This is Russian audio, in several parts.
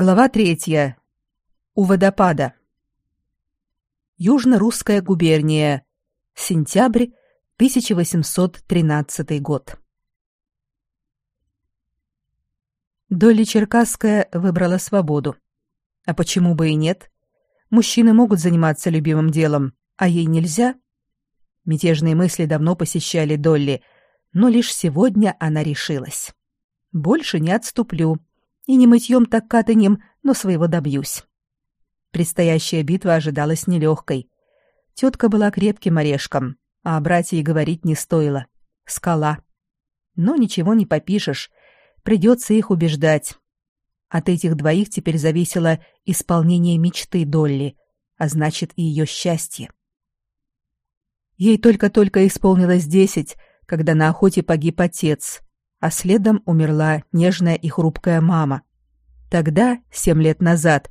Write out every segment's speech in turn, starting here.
Глава третья. У водопада. Южно-русская губерния. Сентябрь 1813 год. Долли Черкасская выбрала свободу. А почему бы и нет? Мужчины могут заниматься любимым делом, а ей нельзя. Мятежные мысли давно посещали Долли, но лишь сегодня она решилась. Больше не отступлю и не мытьем так катанем, но своего добьюсь. Предстоящая битва ожидалась нелегкой. Тетка была крепким орешком, а о брате говорить не стоило. Скала. Но ничего не попишешь, придется их убеждать. От этих двоих теперь зависело исполнение мечты Долли, а значит и ее счастье. Ей только-только исполнилось десять, когда на охоте погиб отец, а следом умерла нежная и хрупкая мама. Тогда, семь лет назад,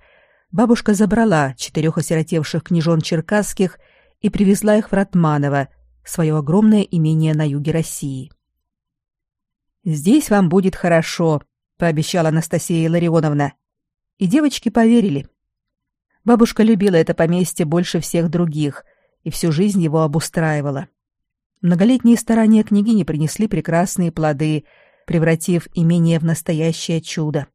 бабушка забрала четырех осиротевших княжон черкасских и привезла их в Ратманово, свое огромное имение на юге России. «Здесь вам будет хорошо», — пообещала Анастасия Илларионовна. И девочки поверили. Бабушка любила это поместье больше всех других и всю жизнь его обустраивала. Многолетние старания княгини принесли прекрасные плоды, превратив имение в настоящее чудо.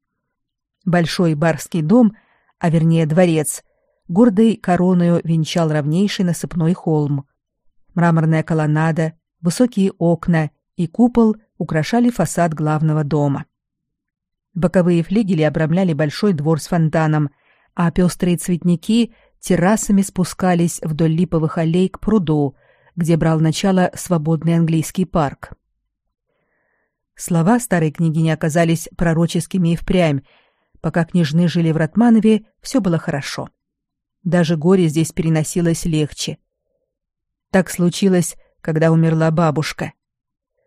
Большой барский дом, а вернее дворец, гордой короною венчал ровнейший насыпной холм. Мраморная колоннада, высокие окна и купол украшали фасад главного дома. Боковые флигели обрамляли большой двор с фонтаном, а пестрые цветники террасами спускались вдоль липовых аллей к пруду, где брал начало свободный английский парк. Слова старой княгини оказались пророческими и впрямь. Пока княжны жили в Ратманове, все было хорошо. Даже горе здесь переносилось легче. Так случилось, когда умерла бабушка.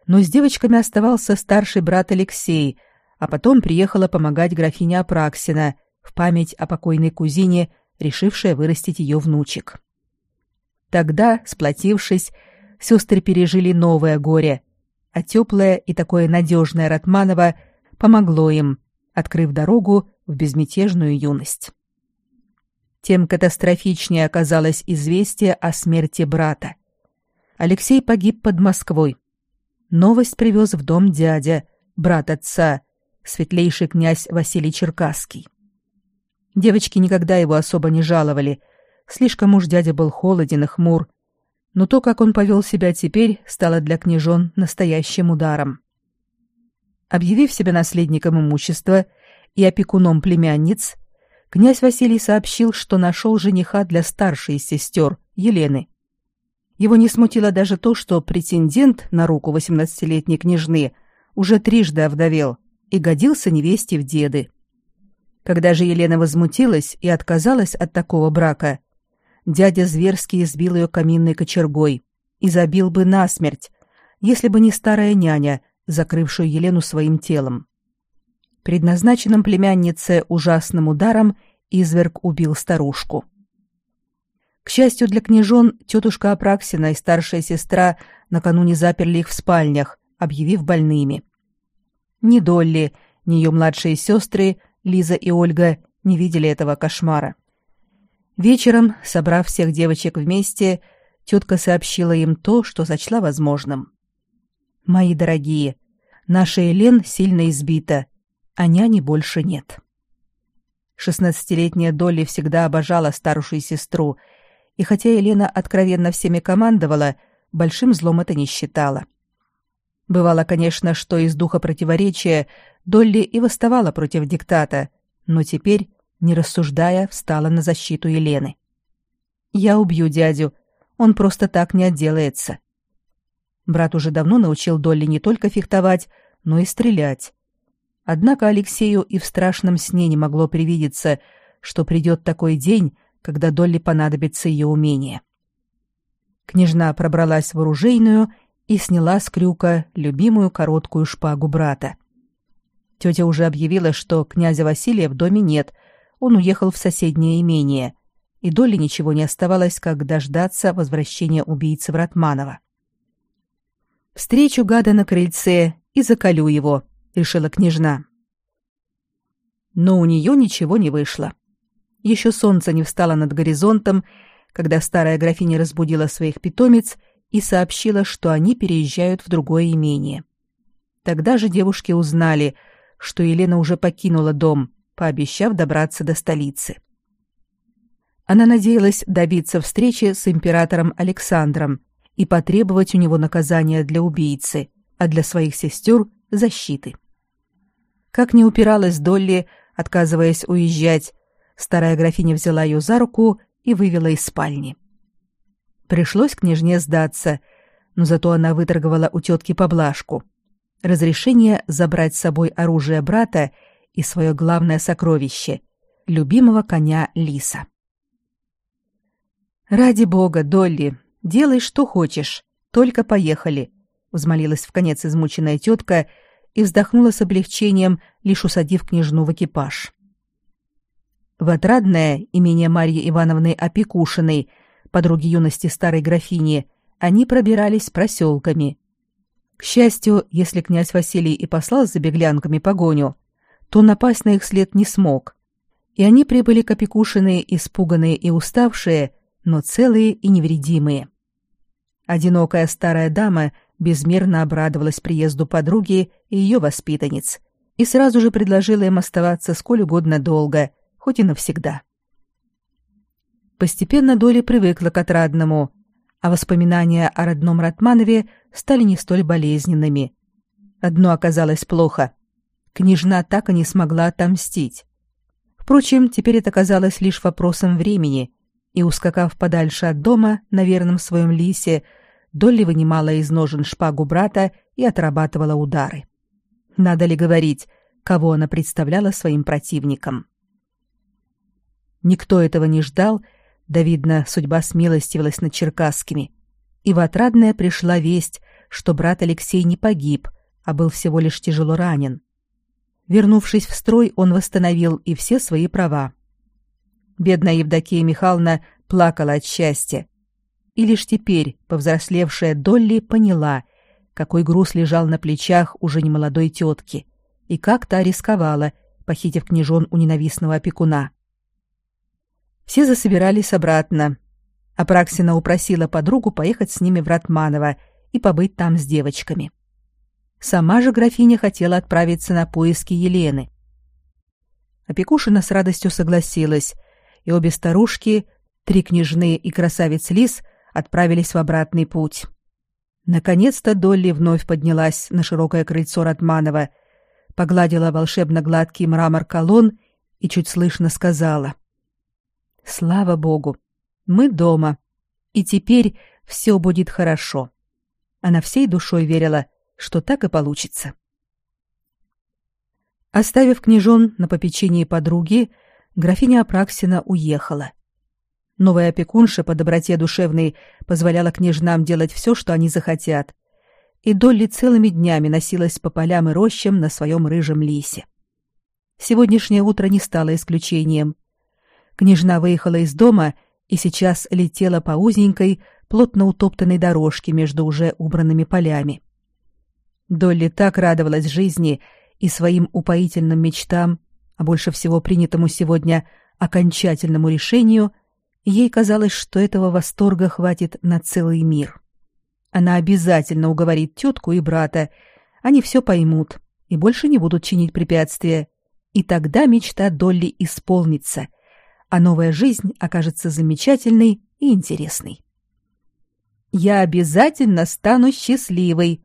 Но с девочками оставался старший брат Алексей, а потом приехала помогать графиня Апраксина в память о покойной кузине, решившая вырастить ее внучек. Тогда, сплотившись, сестры пережили новое горе, а теплое и такое надежное Ратманово помогло им, открыв дорогу в безмятежную юность. Тем катастрофичнее оказалось известие о смерти брата. Алексей погиб под Москвой. Новость привез в дом дядя, брат отца, светлейший князь Василий Черкасский. Девочки никогда его особо не жаловали. Слишком уж дядя был холоден и хмур, но то, как он повел себя теперь, стало для княжон настоящим ударом. Объявив себя наследником имущества и опекуном племянниц, князь Василий сообщил, что нашел жениха для старшей сестер, Елены. Его не смутило даже то, что претендент на руку восемнадцатилетней княжны уже трижды овдовел и годился невесте в деды. Когда же Елена возмутилась и отказалась от такого брака, дядя зверски избил ее каминной кочергой и забил бы насмерть, если бы не старая няня, закрывшая Елену своим телом. Предназначенным племяннице ужасным ударом изверг убил старушку. К счастью для княжон, тетушка Апраксина и старшая сестра накануне заперли их в спальнях, объявив больными. Ни Долли, ни ее младшие сестры, Лиза и Ольга, не видели этого кошмара. Вечером, собрав всех девочек вместе, тетка сообщила им то, что сочла возможным. «Мои дорогие, наша Елен сильно избита, а няни больше нет». Шестнадцатилетняя Долли всегда обожала старшую сестру, и хотя Елена откровенно всеми командовала, большим злом это не считала. Бывало, конечно, что из духа противоречия Долли и восставала против диктата, но теперь не рассуждая, встала на защиту Елены. «Я убью дядю. Он просто так не отделается». Брат уже давно научил Долли не только фехтовать, но и стрелять. Однако Алексею и в страшном сне не могло привидеться, что придет такой день, когда Долли понадобится ее умение. Княжна пробралась в оружейную и сняла с крюка любимую короткую шпагу брата. Тетя уже объявила, что князя Василия в доме нет — он уехал в соседнее имение, и Доле ничего не оставалось, как дождаться возвращения убийцы Вратманова. «Встречу гада на крыльце и заколю его», — решила княжна. Но у нее ничего не вышло. Еще солнце не встало над горизонтом, когда старая графиня разбудила своих питомец и сообщила, что они переезжают в другое имение. Тогда же девушки узнали, что Елена уже покинула дом, пообещав добраться до столицы. Она надеялась добиться встречи с императором Александром и потребовать у него наказания для убийцы, а для своих сестер – защиты. Как не упиралась Долли, отказываясь уезжать, старая графиня взяла ее за руку и вывела из спальни. Пришлось княжне сдаться, но зато она выторговала у тетки поблажку. Разрешение забрать с собой оружие брата и свое главное сокровище — любимого коня Лиса. «Ради бога, Долли, делай, что хочешь, только поехали», — взмолилась в конец измученная тетка и вздохнула с облегчением, лишь усадив княжну в экипаж. В отрадное имение Марьи Ивановны Опекушиной, подруги юности старой графини, они пробирались проселками. К счастью, если князь Василий и послал за беглянками погоню, то напасть на их след не смог. И они прибыли к Опекушиной, испуганные и уставшие, но целые и невредимые. Одинокая старая дама безмерно обрадовалась приезду подруги и ее воспитанниц и сразу же предложила им оставаться сколь угодно долго, хоть и навсегда. Постепенно Доля привыкла к отрадному, а воспоминания о родном Ратманове стали не столь болезненными. Одно оказалось плохо. Княжна так и не смогла отомстить. Впрочем, теперь это казалось лишь вопросом времени, и, ускакав подальше от дома на верном своем лисе, Долли вынимала из ножен шпагу брата и отрабатывала удары. Надо ли говорить, кого она представляла своим противником? Никто этого не ждал, да, видно, судьба смилостивилась над черкасскими. И в отрадное пришла весть, что брат Алексей не погиб, а был всего лишь тяжело ранен. Вернувшись в строй, он восстановил и все свои права. Бедная Евдокия Михайловна плакала от счастья. И лишь теперь повзрослевшая Долли поняла, какой груз лежал на плечах уже немолодой тетки, и как та рисковала, похитив княжон у ненавистного опекуна. Все засобирались обратно. Апраксина упросила подругу поехать с ними в Ратманово и побыть там с девочками. Сама же графиня хотела отправиться на поиски Елены. Опекушина с радостью согласилась, и обе старушки, три княжны и красавец Лис, отправились в обратный путь. Наконец-то Долли вновь поднялась на широкое крыльцо Ратманова, погладила волшебно гладкий мрамор колонн и чуть слышно сказала: "Слава богу, мы дома, и теперь все будет хорошо". Она всей душой верила, что так и получится. Оставив княжон на попечении подруги, графиня Апраксина уехала. Новая опекунша по доброте душевной позволяла княжнам делать все, что они захотят. И Долли целыми днями носилась по полям и рощам на своем рыжем лисе. Сегодняшнее утро не стало исключением. Княжна выехала из дома и сейчас летела по узенькой, плотно утоптанной дорожке между уже убранными полями. Долли так радовалась жизни и своим упоительным мечтам, а больше всего принятому сегодня окончательному решению, ей казалось, что этого восторга хватит на целый мир. Она обязательно уговорит тетку и брата, они все поймут и больше не будут чинить препятствия, и тогда мечта Долли исполнится, а новая жизнь окажется замечательной и интересной. «Я обязательно стану счастливой!» —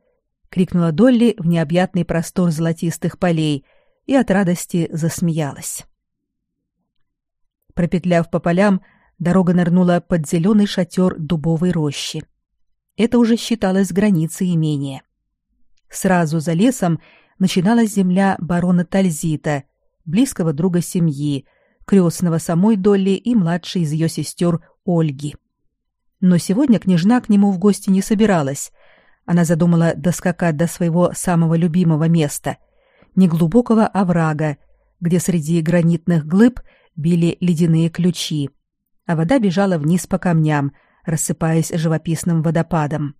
крикнула Долли в необъятный простор золотистых полей — и от радости засмеялась. Пропетляв по полям, дорога нырнула под зеленый шатер дубовой рощи. Это уже считалось границей имения. Сразу за лесом начиналась земля барона Тальзита, близкого друга семьи, крестного самой Долли и младшей из ее сестер Ольги. Но сегодня княжна к нему в гости не собиралась. Она задумала доскакать до своего самого любимого места — неглубокого оврага, где среди гранитных глыб били ледяные ключи, а вода бежала вниз по камням, рассыпаясь живописным водопадом.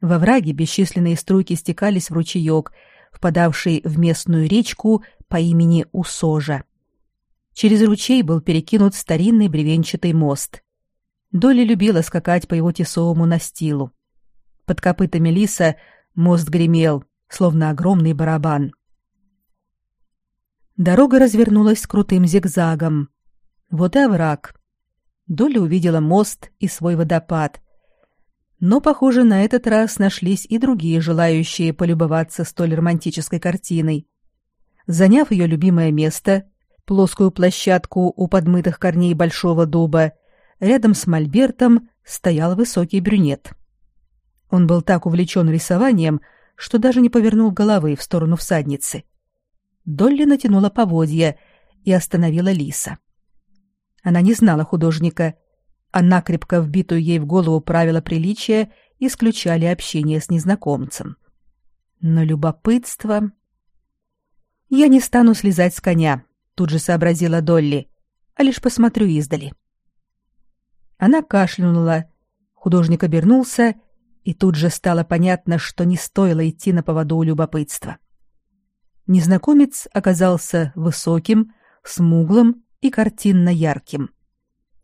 Во враге бесчисленные струйки стекались в ручеек, впадавший в местную речку по имени Усожа. Через ручей был перекинут старинный бревенчатый мост. Доля любила скакать по его тесовому настилу. Под копытами лиса мост гремел, словно огромный барабан. Дорога развернулась крутым зигзагом. Вот и овраг. Доля увидела мост и свой водопад. Но, похоже, на этот раз нашлись и другие желающие полюбоваться столь романтической картиной. Заняв ее любимое место, плоскую площадку у подмытых корней большого дуба, рядом с мольбертом стоял высокий брюнет. Он был так увлечен рисованием, что даже не повернул головы в сторону всадницы. Долли натянула поводья и остановила лиса. Она не знала художника, а накрепко вбитую ей в голову правила приличия исключали общение с незнакомцем. Но любопытство... «Я не стану слезать с коня», — тут же сообразила Долли, «а лишь посмотрю издали». Она кашлянула. Художник обернулся, и тут же стало понятно, что не стоило идти на поводу у любопытства. Незнакомец оказался высоким, смуглым и картинно ярким.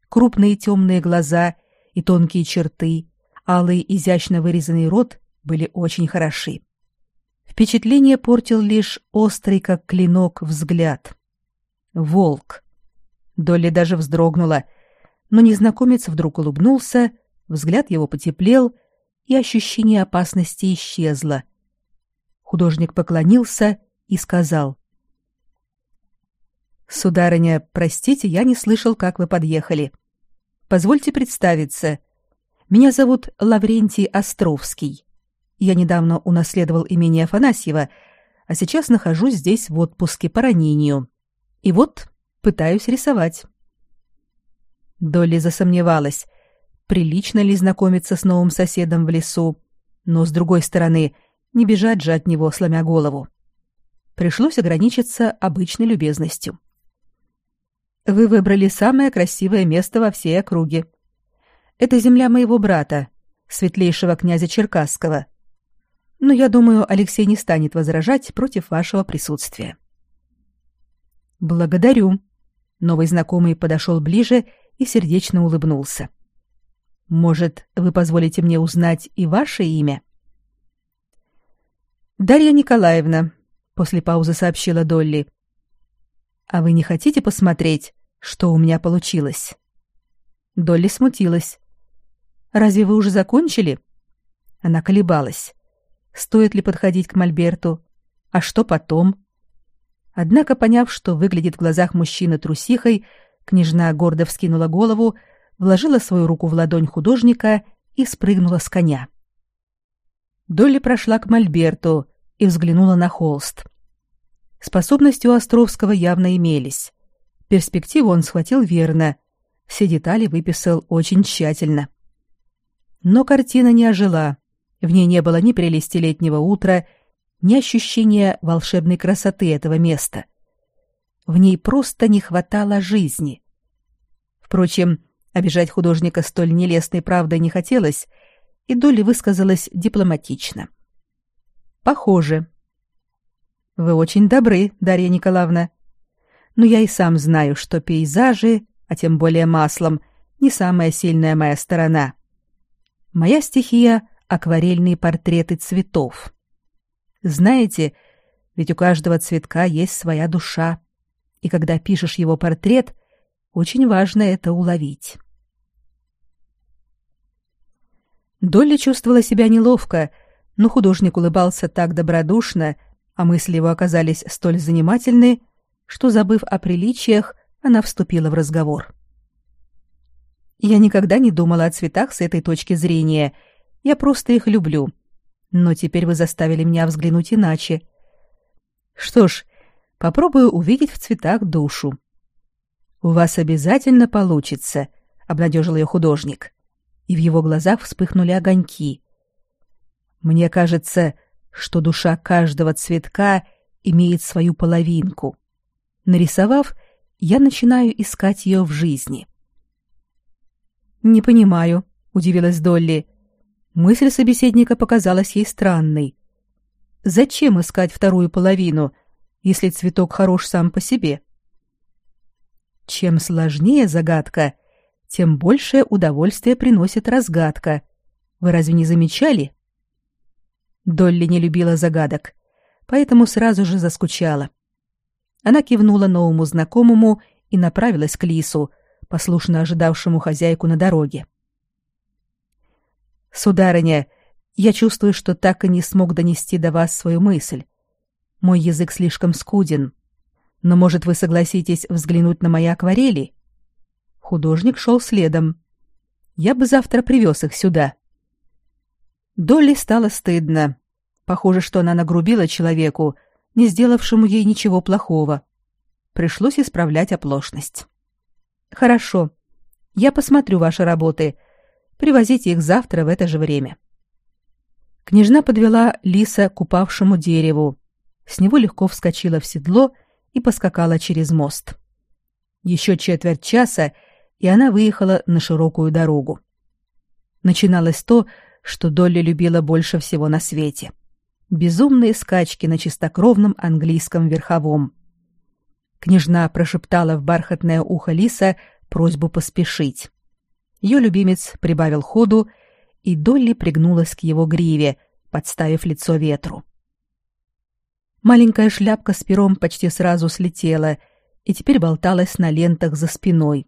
Крупные темные глаза и тонкие черты, алый изящно вырезанный рот были очень хороши. Впечатление портил лишь острый, как клинок, взгляд. Волк. Долли даже вздрогнула, но незнакомец вдруг улыбнулся, взгляд его потеплел, и ощущение опасности исчезло. Художник поклонился и сказал: Сударыня, простите, я не слышал, как вы подъехали. Позвольте представиться. Меня зовут Лаврентий Островский. Я недавно унаследовал имение Афанасьева, а сейчас нахожусь здесь в отпуске по ранению. И вот пытаюсь рисовать. Долли засомневалась, прилично ли знакомиться с новым соседом в лесу, но, с другой стороны, не бежать же от него, сломя голову. Пришлось ограничиться обычной любезностью. Вы выбрали самое красивое место во всей округе. Это земля моего брата, светлейшего князя Черкасского. Но я думаю, Алексей не станет возражать против вашего присутствия. Благодарю. Новый знакомый подошел ближе и сердечно улыбнулся. Может, вы позволите мне узнать и ваше имя? Дарья Николаевна, после паузы сообщила Долли. А вы не хотите посмотреть, что у меня получилось? Долли смутилась. Разве вы уже закончили? Она колебалась. Стоит ли подходить к Мольберту? А что потом? Однако, поняв, что выглядит в глазах мужчины трусихой, княжна гордо вскинула голову, вложила свою руку в ладонь художника и спрыгнула с коня. Долли прошла к Мольберту и взглянула на холст. Способности у Островского явно имелись. Перспективу он схватил верно. Все детали выписал очень тщательно. Но картина не ожила. В ней не было ни прелести летнего утра, ни ощущения волшебной красоты этого места. В ней просто не хватало жизни. Впрочем, обижать художника столь нелестной правдой не хотелось, и Долли высказалась дипломатично. Похоже, вы очень добры, Дарья Николаевна. Но я и сам знаю, что пейзажи, а тем более маслом, не самая сильная моя сторона. Моя стихия акварельные портреты цветов. Знаете, ведь у каждого цветка есть своя душа, и когда пишешь его портрет, очень важно это уловить. Долли чувствовала себя неловко, но художник улыбался так добродушно, а мысли его оказались столь занимательны, что, забыв о приличиях, она вступила в разговор. Я никогда не думала о цветах с этой точки зрения. Я просто их люблю. Но теперь вы заставили меня взглянуть иначе. Что ж, попробую увидеть в цветах душу. У вас обязательно получится, обнадежил ее художник. И в его глазах вспыхнули огоньки. Мне кажется, что душа каждого цветка имеет свою половинку. Нарисовав, я начинаю искать ее в жизни. Не понимаю, удивилась Долли. Мысль собеседника показалась ей странной. Зачем искать вторую половину? если цветок хорош сам по себе? Чем сложнее загадка, тем большее удовольствие приносит разгадка. Вы разве не замечали? Долли не любила загадок, поэтому сразу же заскучала. Она кивнула новому знакомому и направилась к Лису, послушно ожидавшему хозяйку на дороге. Сударыня, я чувствую, что так и не смог донести до вас свою мысль. Мой язык слишком скуден. Но, может, вы согласитесь взглянуть на мои акварели? Художник шел следом. Я бы завтра привез их сюда. Долли стало стыдно. Похоже, что она нагрубила человеку, не сделавшему ей ничего плохого. Пришлось исправлять оплошность. Хорошо. Я посмотрю ваши работы. Привозите их завтра в это же время. Княжна подвела лиса к упавшему дереву. С него легко вскочила в седло и поскакала через мост. Еще четверть часа, и она выехала на широкую дорогу. Начиналось то, что Долли любила больше всего на свете. Безумные скачки на чистокровном английском верховом. Княжна прошептала в бархатное ухо Лиса просьбу поспешить. Ее любимец прибавил ходу, и Долли пригнулась к его гриве, подставив лицо ветру. Маленькая шляпка с пером почти сразу слетела и теперь болталась на лентах за спиной.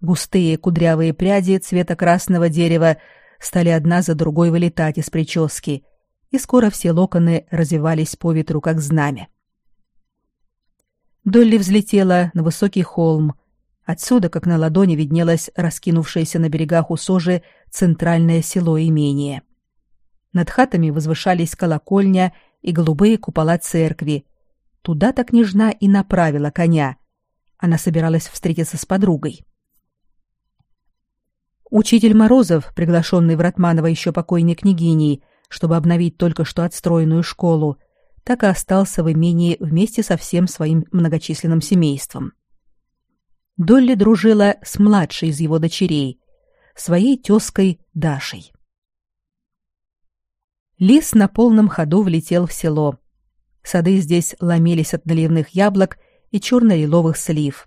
Густые кудрявые пряди цвета красного дерева стали одна за другой вылетать из прически, и скоро все локоны развивались по ветру, как знамя. Долли взлетела на высокий холм. Отсюда, как на ладони, виднелось раскинувшееся на берегах Усожи центральное село имения. Над хатами возвышались колокольня и голубые купола церкви. Туда-то княжна и направила коня. Она собиралась встретиться с подругой. Учитель Морозов, приглашенный в Ратманово еще покойной княгиней, чтобы обновить только что отстроенную школу, так и остался в имении вместе со всем своим многочисленным семейством. Долли дружила с младшей из его дочерей, своей тёской Дашей. Лис на полном ходу влетел в село. Сады здесь ломились от наливных яблок и черно-лиловых слив,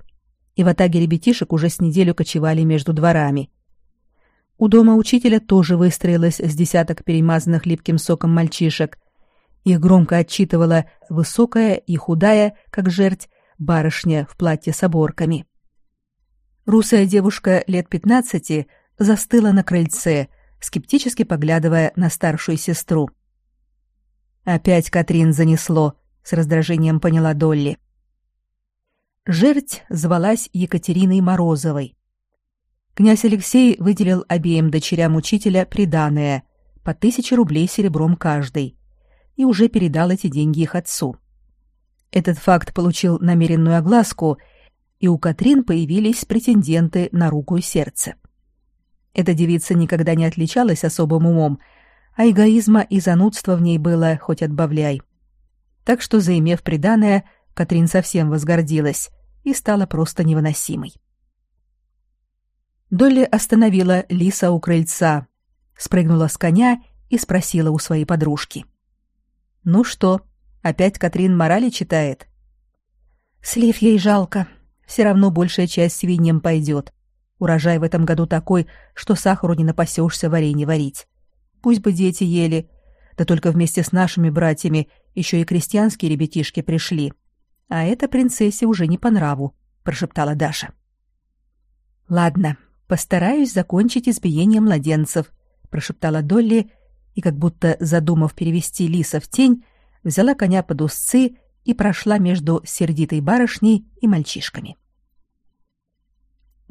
и в атаге ребятишек уже с неделю кочевали между дворами. У дома учителя тоже выстроилось с десяток перемазанных липким соком мальчишек – их громко отчитывала высокая и худая, как жерть, барышня в платье с оборками. Русая девушка лет пятнадцати застыла на крыльце, скептически поглядывая на старшую сестру. Опять Катрин занесло, с раздражением поняла Долли. Жерть звалась Екатериной Морозовой. Князь Алексей выделил обеим дочерям учителя приданое по тысяче рублей серебром каждой и уже передал эти деньги их отцу. Этот факт получил намеренную огласку, и у Катрин появились претенденты на руку и сердце. Эта девица никогда не отличалась особым умом, а эгоизма и занудства в ней было хоть отбавляй. Так что, заимев приданое, Катрин совсем возгордилась и стала просто невыносимой. Долли остановила лиса у крыльца, спрыгнула с коня и спросила у своей подружки. Ну что, опять Катрин морали читает? Слив ей жалко. Все равно большая часть свиньям пойдет. Урожай в этом году такой, что сахару не напасешься варенье варить. Пусть бы дети ели. Да только вместе с нашими братьями еще и крестьянские ребятишки пришли. А это принцессе уже не по нраву, прошептала Даша. Ладно, постараюсь закончить избиение младенцев, прошептала Долли и, как будто задумав перевести лиса в тень, взяла коня под узцы и прошла между сердитой барышней и мальчишками.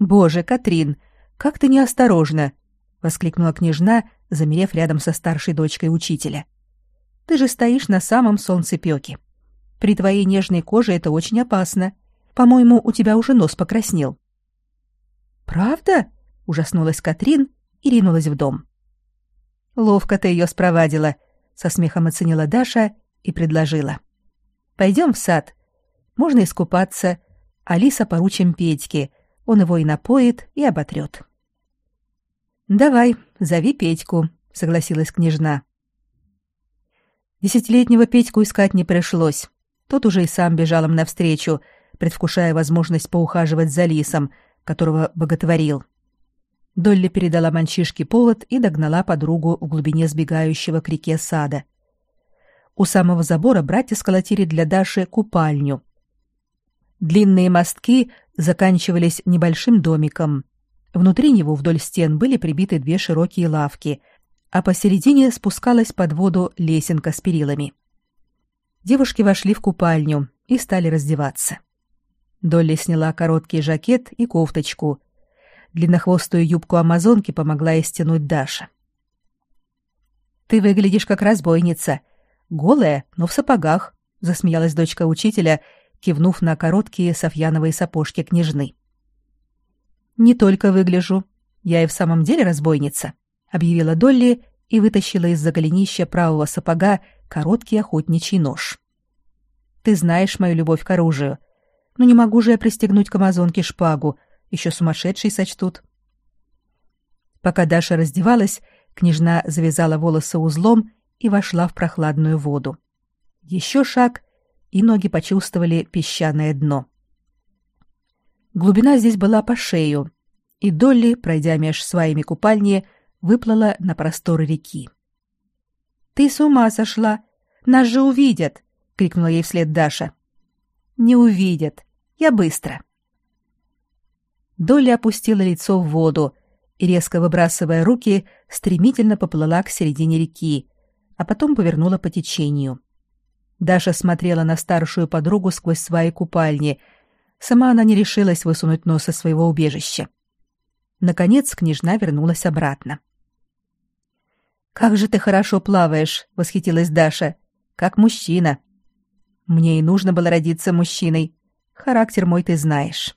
«Боже, Катрин, как ты неосторожна!» — воскликнула княжна, замерев рядом со старшей дочкой учителя. «Ты же стоишь на самом солнцепёке. При твоей нежной коже это очень опасно. По-моему, у тебя уже нос покраснел». «Правда?» — ужаснулась Катрин и ринулась в дом. Ловко ты ее спровадила, со смехом оценила Даша и предложила. Пойдем в сад. Можно искупаться. Алиса поручим Петьке. Он его и напоит, и оботрет. Давай, зови Петьку, согласилась княжна. Десятилетнего Петьку искать не пришлось. Тот уже и сам бежал им навстречу, предвкушая возможность поухаживать за лисом, которого боготворил. Долли передала мальчишке повод и догнала подругу в глубине сбегающего к реке сада. У самого забора братья сколотили для Даши купальню. Длинные мостки заканчивались небольшим домиком. Внутри него вдоль стен были прибиты две широкие лавки, а посередине спускалась под воду лесенка с перилами. Девушки вошли в купальню и стали раздеваться. Долли сняла короткий жакет и кофточку. Длиннохвостую юбку амазонки помогла ей стянуть Даша. «Ты выглядишь как разбойница. Голая, но в сапогах», — засмеялась дочка учителя, кивнув на короткие софьяновые сапожки княжны. «Не только выгляжу. Я и в самом деле разбойница», — объявила Долли и вытащила из-за голенища правого сапога короткий охотничий нож. «Ты знаешь мою любовь к оружию. Но не могу же я пристегнуть к амазонке шпагу, еще сумасшедший сочтут». Пока Даша раздевалась, княжна завязала волосы узлом и вошла в прохладную воду. Еще шаг, и ноги почувствовали песчаное дно. Глубина здесь была по шею, и Долли, пройдя меж своими купальни, выплыла на просторы реки. «Ты с ума сошла! Нас же увидят!» — крикнула ей вслед Даша. «Не увидят. Я быстро». Долли опустила лицо в воду и, резко выбрасывая руки, стремительно поплыла к середине реки, а потом повернула по течению. Даша смотрела на старшую подругу сквозь свои купальни. Сама она не решилась высунуть нос из своего убежища. Наконец княжна вернулась обратно. Как же ты хорошо плаваешь, восхитилась Даша. Как мужчина. Мне и нужно было родиться мужчиной. Характер мой ты знаешь.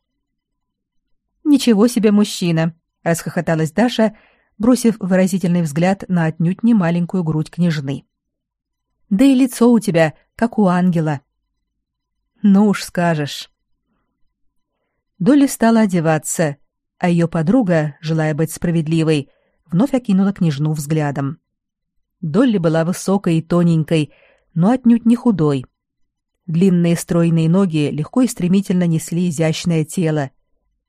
Ничего себе мужчина, расхохоталась Даша, бросив выразительный взгляд на отнюдь не маленькую грудь княжны. Да и лицо у тебя как у ангела. Ну уж скажешь. Долли стала одеваться, а ее подруга, желая быть справедливой, вновь окинула княжну взглядом. Долли была высокой и тоненькой, но отнюдь не худой. Длинные стройные ноги легко и стремительно несли изящное тело,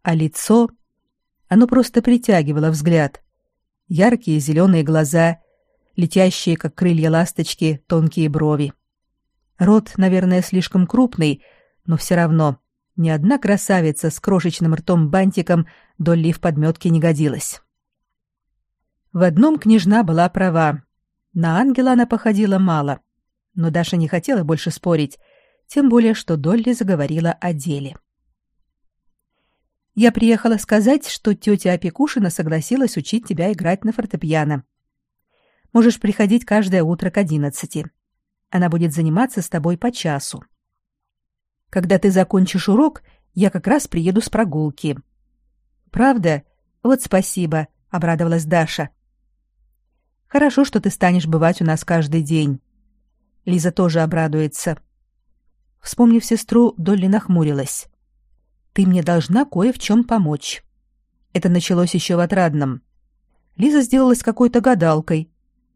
а лицо... Оно просто притягивало взгляд. Яркие зеленые глаза, летящие, как крылья ласточки, тонкие брови. Рот, наверное, слишком крупный, но все равно ни одна красавица с крошечным ртом-бантиком Долли в подметке не годилась. В одном княжна была права. На ангела она походила мало, но Даша не хотела больше спорить, тем более что Долли заговорила о деле. Я приехала сказать, что тетя Опекушина согласилась учить тебя играть на фортепиано. Можешь приходить каждое утро к одиннадцати. Она будет заниматься с тобой по часу. Когда ты закончишь урок, я как раз приеду с прогулки. Правда? Вот спасибо, обрадовалась Даша. Хорошо, что ты станешь бывать у нас каждый день. Лиза тоже обрадуется. Вспомнив сестру, Долли нахмурилась. Ты мне должна кое в чем помочь. Это началось еще в отрадном. Лиза сделалась какой-то гадалкой.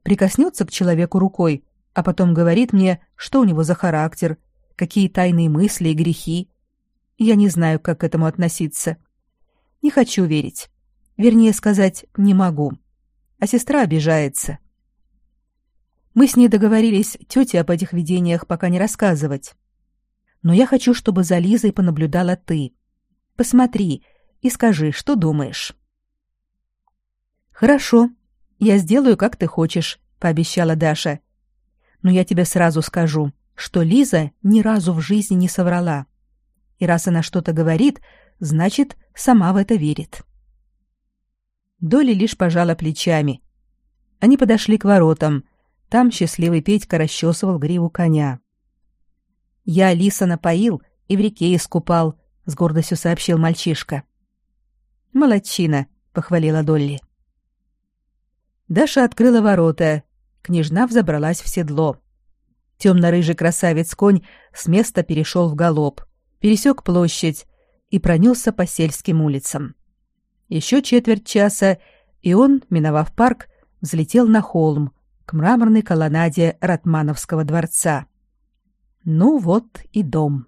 Прикоснется к человеку рукой, а потом говорит мне, что у него за характер, какие тайные мысли и грехи. Я не знаю, как к этому относиться. Не хочу верить. Вернее сказать, не могу а сестра обижается. Мы с ней договорились тете об этих видениях пока не рассказывать. Но я хочу, чтобы за Лизой понаблюдала ты. Посмотри и скажи, что думаешь. Хорошо, я сделаю, как ты хочешь, пообещала Даша. Но я тебе сразу скажу, что Лиза ни разу в жизни не соврала. И раз она что-то говорит, значит, сама в это верит. Доли лишь пожала плечами. Они подошли к воротам. Там счастливый Петька расчесывал гриву коня. «Я лиса напоил и в реке искупал», — с гордостью сообщил мальчишка. «Молодчина», — похвалила Долли. Даша открыла ворота. Княжна взобралась в седло. Темно-рыжий красавец-конь с места перешел в галоп, пересек площадь и пронесся по сельским улицам. Еще четверть часа, и он, миновав парк, взлетел на холм к мраморной колоннаде Ратмановского дворца. Ну вот и дом.